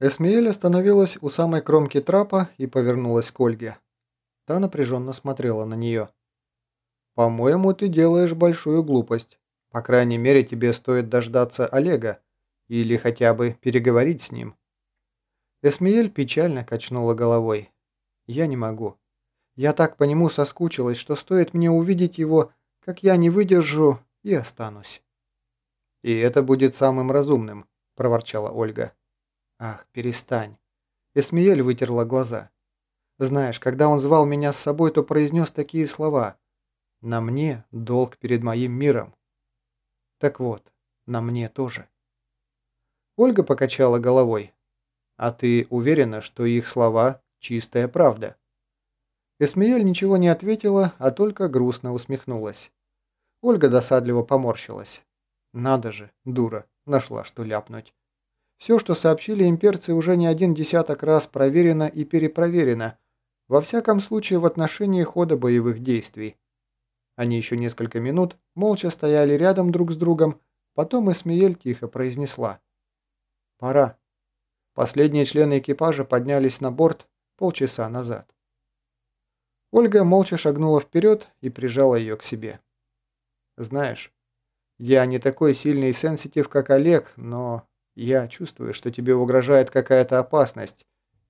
Эсмеэль остановилась у самой кромки трапа и повернулась к Ольге. Та напряженно смотрела на нее. «По-моему, ты делаешь большую глупость. По крайней мере, тебе стоит дождаться Олега или хотя бы переговорить с ним». Эсмеэль печально качнула головой. «Я не могу. Я так по нему соскучилась, что стоит мне увидеть его, как я не выдержу и останусь». «И это будет самым разумным», – проворчала Ольга. Ах, перестань. Эсмиель вытерла глаза. Знаешь, когда он звал меня с собой, то произнес такие слова. На мне долг перед моим миром. Так вот, на мне тоже. Ольга покачала головой. А ты уверена, что их слова – чистая правда? Эсмиель ничего не ответила, а только грустно усмехнулась. Ольга досадливо поморщилась. Надо же, дура, нашла что ляпнуть. Все, что сообщили имперцы, уже не один десяток раз проверено и перепроверено, во всяком случае в отношении хода боевых действий. Они еще несколько минут молча стояли рядом друг с другом, потом Эсмиель тихо произнесла. «Пора». Последние члены экипажа поднялись на борт полчаса назад. Ольга молча шагнула вперед и прижала ее к себе. «Знаешь, я не такой сильный сенситив, как Олег, но я чувствую, что тебе угрожает какая-то опасность,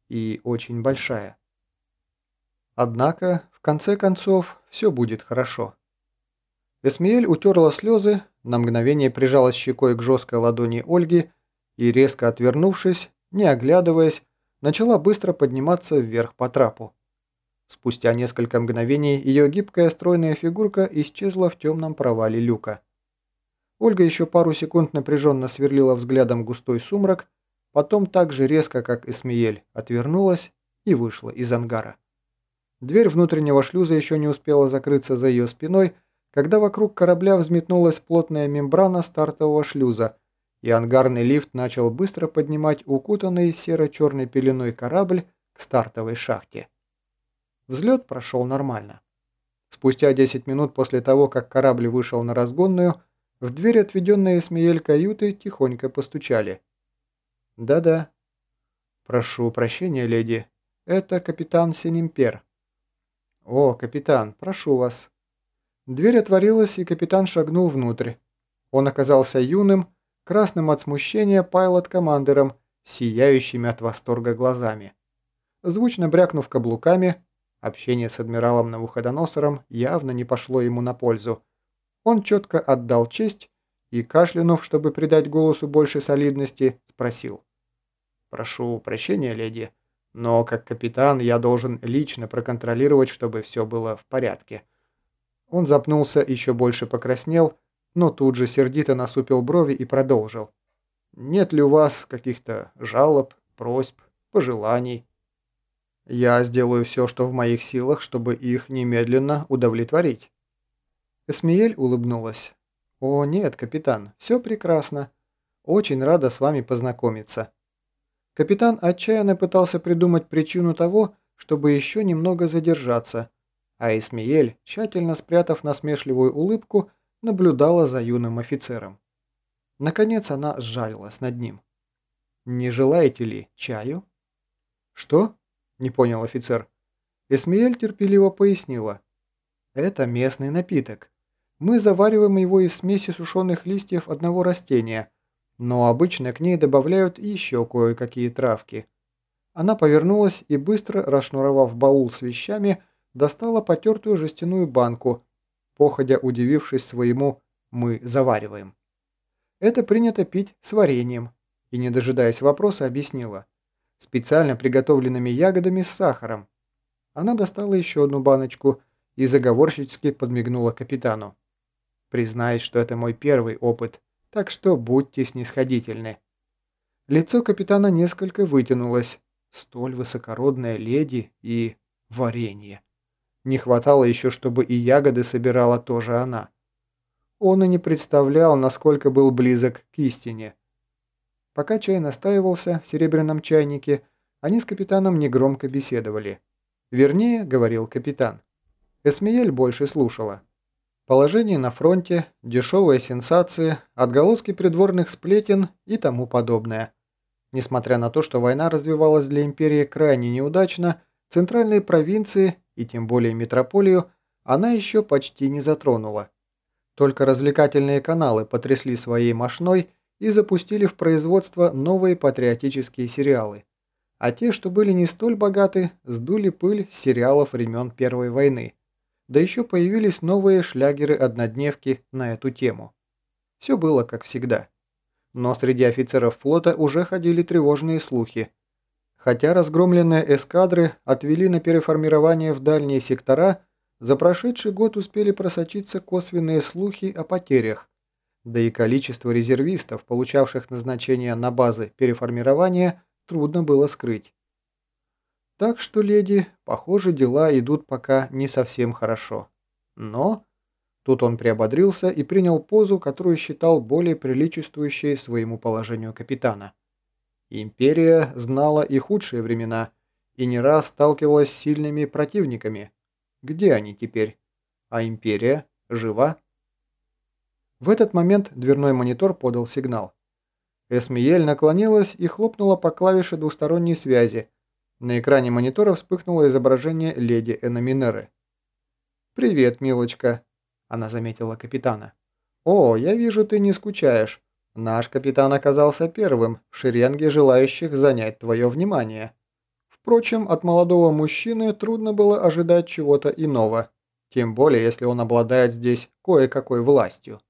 и очень большая. Однако, в конце концов, все будет хорошо. Эсмиэль утерла слезы, на мгновение прижалась щекой к жесткой ладони Ольги и, резко отвернувшись, не оглядываясь, начала быстро подниматься вверх по трапу. Спустя несколько мгновений ее гибкая стройная фигурка исчезла в темном провале люка. Ольга еще пару секунд напряженно сверлила взглядом густой сумрак, потом так же резко, как Эсмиель, отвернулась и вышла из ангара. Дверь внутреннего шлюза еще не успела закрыться за ее спиной, когда вокруг корабля взметнулась плотная мембрана стартового шлюза, и ангарный лифт начал быстро поднимать укутанный серо-черной пеленой корабль к стартовой шахте. Взлет прошел нормально. Спустя 10 минут после того, как корабль вышел на разгонную, в дверь, отведенные Смеель каюты, тихонько постучали. «Да-да». «Прошу прощения, леди. Это капитан Синемпер». «О, капитан, прошу вас». Дверь отворилась, и капитан шагнул внутрь. Он оказался юным, красным от смущения пайлот-командером, сияющими от восторга глазами. Звучно брякнув каблуками, общение с адмиралом Навуходоносором явно не пошло ему на пользу, он четко отдал честь и, кашлянув, чтобы придать голосу больше солидности, спросил. «Прошу прощения, леди, но как капитан я должен лично проконтролировать, чтобы все было в порядке». Он запнулся, еще больше покраснел, но тут же сердито насупил брови и продолжил. «Нет ли у вас каких-то жалоб, просьб, пожеланий?» «Я сделаю все, что в моих силах, чтобы их немедленно удовлетворить». Эсмиель улыбнулась. «О, нет, капитан, все прекрасно. Очень рада с вами познакомиться». Капитан отчаянно пытался придумать причину того, чтобы еще немного задержаться, а Эсмиель, тщательно спрятав насмешливую улыбку, наблюдала за юным офицером. Наконец она сжалилась над ним. «Не желаете ли чаю?» «Что?» – не понял офицер. Эсмиэль терпеливо пояснила. «Это местный напиток. Мы завариваем его из смеси сушеных листьев одного растения, но обычно к ней добавляют еще кое-какие травки. Она повернулась и, быстро расшнуровав баул с вещами, достала потертую жестяную банку, походя удивившись своему «мы завариваем». Это принято пить с вареньем, и, не дожидаясь вопроса, объяснила. Специально приготовленными ягодами с сахаром. Она достала еще одну баночку и заговорщически подмигнула капитану. Признаюсь, что это мой первый опыт, так что будьте снисходительны». Лицо капитана несколько вытянулось. Столь высокородная леди и варенье. Не хватало еще, чтобы и ягоды собирала тоже она. Он и не представлял, насколько был близок к истине. Пока чай настаивался в серебряном чайнике, они с капитаном негромко беседовали. Вернее, говорил капитан. Эсмиель больше слушала. Положение на фронте, дешевые сенсации, отголоски придворных сплетен и тому подобное. Несмотря на то, что война развивалась для империи крайне неудачно, центральные провинции, и тем более метрополию, она еще почти не затронула. Только развлекательные каналы потрясли своей мощной и запустили в производство новые патриотические сериалы. А те, что были не столь богаты, сдули пыль с сериалов времен Первой войны. Да еще появились новые шлягеры-однодневки на эту тему. Все было как всегда. Но среди офицеров флота уже ходили тревожные слухи. Хотя разгромленные эскадры отвели на переформирование в дальние сектора – за прошедший год успели просочиться косвенные слухи о потерях, да и количество резервистов, получавших назначение на базы переформирования, трудно было скрыть. Так что, леди, похоже, дела идут пока не совсем хорошо. Но... Тут он приободрился и принял позу, которую считал более приличествующей своему положению капитана. Империя знала и худшие времена, и не раз сталкивалась с сильными противниками, где они теперь? А империя? Жива? В этот момент дверной монитор подал сигнал. Эсмиель наклонилась и хлопнула по клавише двусторонней связи. На экране монитора вспыхнуло изображение леди Эноминеры. «Привет, милочка», — она заметила капитана. «О, я вижу, ты не скучаешь. Наш капитан оказался первым в шеренге желающих занять твое внимание». Впрочем, от молодого мужчины трудно было ожидать чего-то иного, тем более если он обладает здесь кое-какой властью.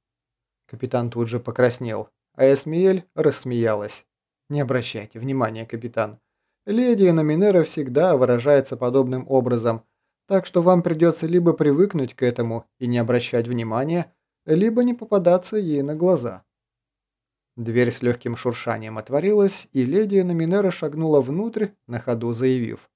Капитан тут же покраснел, а Эсмиэль рассмеялась. «Не обращайте внимания, капитан. Леди Номинера всегда выражается подобным образом, так что вам придется либо привыкнуть к этому и не обращать внимания, либо не попадаться ей на глаза». Дверь с легким шуршанием отворилась, и леди Номинера шагнула внутрь, на ходу заявив.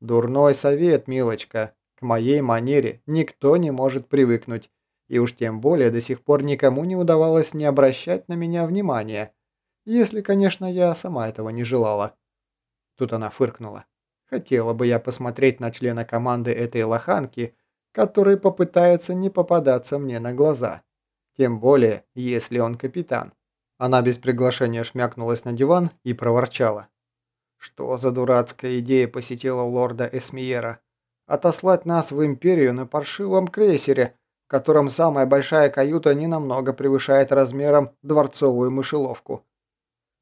«Дурной совет, милочка. К моей манере никто не может привыкнуть, и уж тем более до сих пор никому не удавалось не обращать на меня внимания, если, конечно, я сама этого не желала». Тут она фыркнула. «Хотела бы я посмотреть на члена команды этой лоханки, который попытается не попадаться мне на глаза. Тем более, если он капитан. Она без приглашения шмякнулась на диван и проворчала. Что за дурацкая идея посетила лорда Эсмиера? Отослать нас в Империю на паршивом крейсере, в котором самая большая каюта ненамного превышает размером дворцовую мышеловку.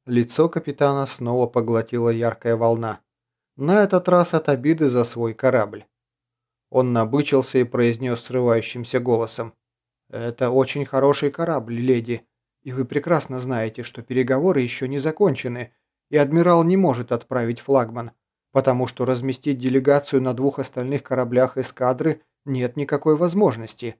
Лицо капитана снова поглотила яркая волна. На этот раз от обиды за свой корабль. Он набычился и произнес срывающимся голосом. «Это очень хороший корабль, леди. И вы прекрасно знаете, что переговоры еще не закончены, и адмирал не может отправить флагман, потому что разместить делегацию на двух остальных кораблях эскадры нет никакой возможности.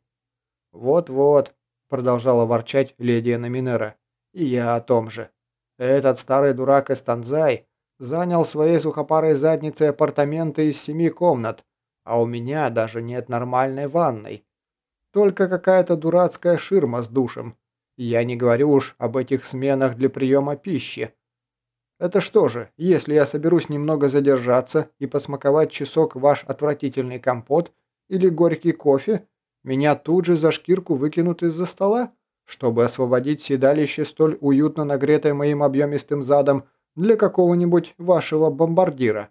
«Вот-вот», — продолжала ворчать леди Номинера, — «и я о том же. Этот старый дурак Эстанзай занял своей сухопарой задницей апартаменты из семи комнат, а у меня даже нет нормальной ванной. Только какая-то дурацкая ширма с душем, я не говорю уж об этих сменах для приема пищи. Это что же, если я соберусь немного задержаться и посмаковать часок ваш отвратительный компот или горький кофе, меня тут же за шкирку выкинут из-за стола, чтобы освободить седалище столь уютно нагретое моим объемистым задом для какого-нибудь вашего бомбардира.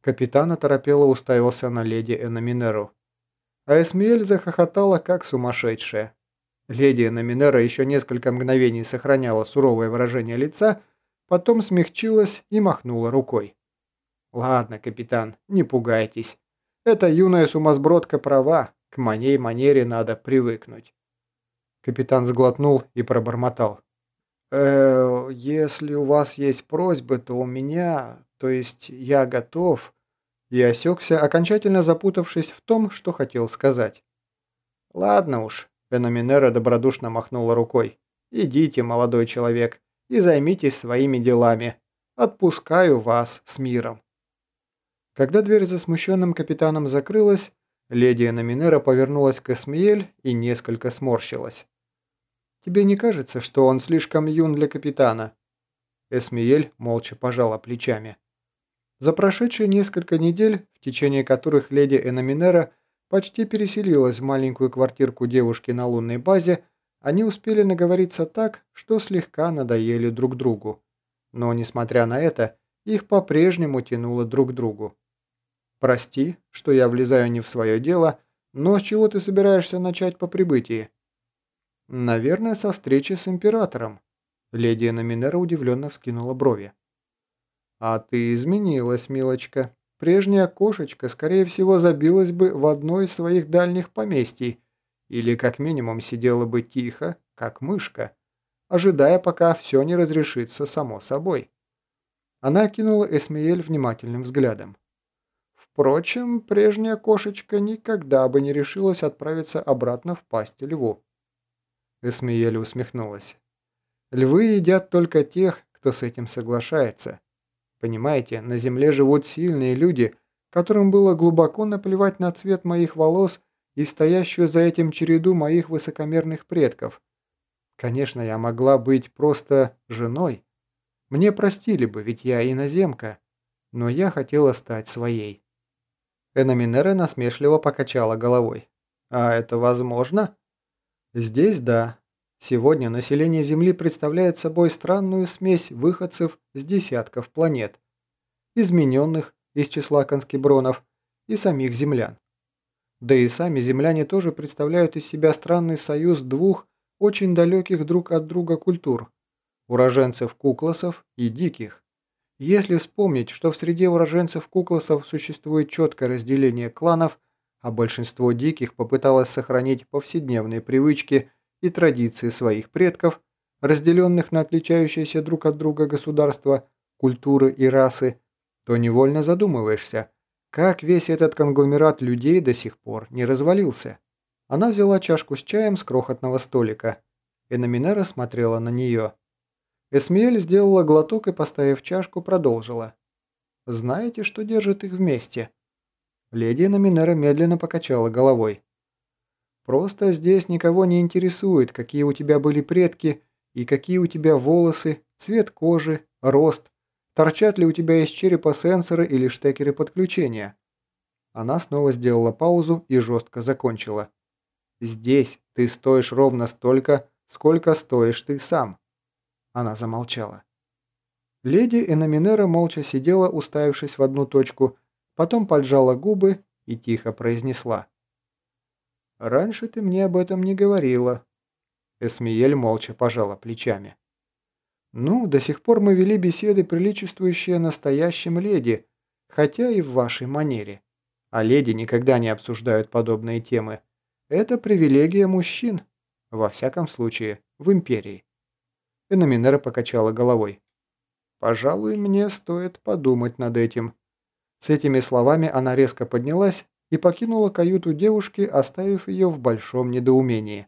Капитан оторопело уставился на леди Эноминеру. А Эсмиэль захохотала, как сумасшедшая. Леди Номинера еще несколько мгновений сохраняла суровое выражение лица, потом смягчилась и махнула рукой. «Ладно, капитан, не пугайтесь. Эта юная сумасбродка права, к моей манере надо привыкнуть». Капитан сглотнул и пробормотал. «Э, если у вас есть просьбы, то у меня, то есть я готов...» И осекся, окончательно запутавшись в том, что хотел сказать. «Ладно уж, Феноминера добродушно махнула рукой. «Идите, молодой человек, и займитесь своими делами. Отпускаю вас с миром». Когда дверь за смущенным капитаном закрылась, леди Эноминера повернулась к Эсмиель и несколько сморщилась. «Тебе не кажется, что он слишком юн для капитана?» Эсмиель молча пожала плечами. За прошедшие несколько недель, в течение которых леди Эноминера почти переселилась в маленькую квартирку девушки на лунной базе, они успели наговориться так, что слегка надоели друг другу. Но, несмотря на это, их по-прежнему тянуло друг к другу. «Прости, что я влезаю не в свое дело, но с чего ты собираешься начать по прибытии?» «Наверное, со встречи с императором», — леди Номинера удивленно вскинула брови. «А ты изменилась, милочка. Прежняя кошечка, скорее всего, забилась бы в одно из своих дальних поместий, или как минимум сидела бы тихо, как мышка, ожидая, пока все не разрешится само собой. Она кинула Эсмиэль внимательным взглядом. Впрочем, прежняя кошечка никогда бы не решилась отправиться обратно в пасть льву. Эсмиэль усмехнулась. Львы едят только тех, кто с этим соглашается. Понимаете, на земле живут сильные люди, которым было глубоко наплевать на цвет моих волос и стоящую за этим череду моих высокомерных предков. Конечно, я могла быть просто женой. Мне простили бы, ведь я иноземка. Но я хотела стать своей. Эноминера насмешливо покачала головой. А это возможно? Здесь да. Сегодня население Земли представляет собой странную смесь выходцев с десятков планет, измененных из числа конскебронов и самих землян. Да и сами земляне тоже представляют из себя странный союз двух очень далеких друг от друга культур – уроженцев-кукласов и диких. Если вспомнить, что в среде уроженцев-кукласов существует четкое разделение кланов, а большинство диких попыталось сохранить повседневные привычки и традиции своих предков, разделенных на отличающиеся друг от друга государства, культуры и расы, то невольно задумываешься – как весь этот конгломерат людей до сих пор не развалился? Она взяла чашку с чаем с крохотного столика. Эноминера смотрела на нее. Эсмиэль сделала глоток и, поставив чашку, продолжила. «Знаете, что держит их вместе?» Леди Номинера медленно покачала головой. «Просто здесь никого не интересует, какие у тебя были предки и какие у тебя волосы, цвет кожи, рост, Торчат ли у тебя из черепа сенсоры или штекеры подключения? Она снова сделала паузу и жестко закончила. Здесь ты стоишь ровно столько, сколько стоишь ты сам. Она замолчала. Леди Эноминера молча сидела, уставившись в одну точку, потом поджала губы и тихо произнесла. «Раньше ты мне об этом не говорила». Эсмиель молча пожала плечами. Ну, до сих пор мы вели беседы, приличествующие настоящим леди, хотя и в вашей манере. А леди никогда не обсуждают подобные темы. Это привилегия мужчин. Во всяком случае, в империи. Эноминера покачала головой. «Пожалуй, мне стоит подумать над этим». С этими словами она резко поднялась и покинула каюту девушки, оставив ее в большом недоумении.